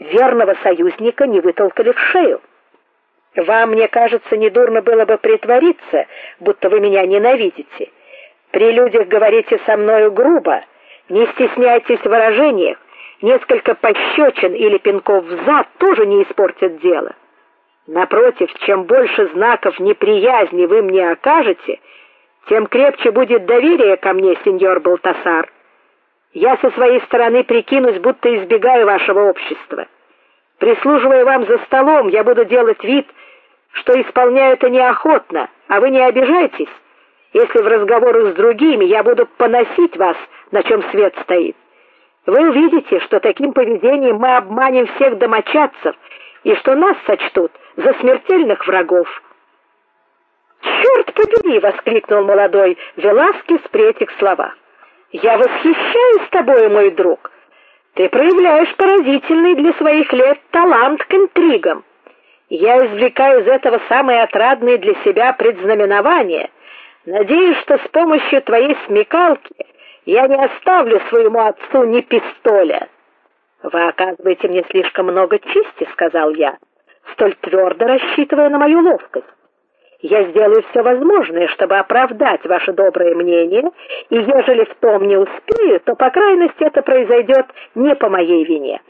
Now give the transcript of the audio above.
верного союзника не вытолкали в шею. Вам, мне кажется, недурно было бы притвориться, будто вы меня ненавидите. При людях говорите со мною грубо, не стесняйтесь в выражениях, несколько пощечин или пинков в зад тоже не испортят дело. Напротив, чем больше знаков неприязни вы мне окажете, тем крепче будет доверие ко мне, сеньор Балтасар. Я со своей стороны прикинусь, будто избегаю вашего общества. Прислуживая вам за столом, я буду делать вид, что исполняю это неохотно, а вы не обижайтесь, если в разговорах с другими я буду поносить вас, на чем свет стоит. Вы увидите, что таким поведением мы обманем всех домочадцев и что нас сочтут за смертельных врагов. «Черт побери, воскликнул молодой Веласкес при этих словах. Я восхищаюсь тобой, мой друг. Ты проявляешь поразительный для своих лет талант к интригам. Я извлекаю из этого самые отрадные для себя предзнаменования. Надеюсь, что с помощью твоей смекалки я не оставлю своему отцу ни пистоля. Вы оказываете мне слишком много чести, сказал я, столь твердо рассчитывая на мою ловкость. Я сделаю все возможное, чтобы оправдать ваше доброе мнение, и ежели в том не успею, то по крайности это произойдет не по моей вине.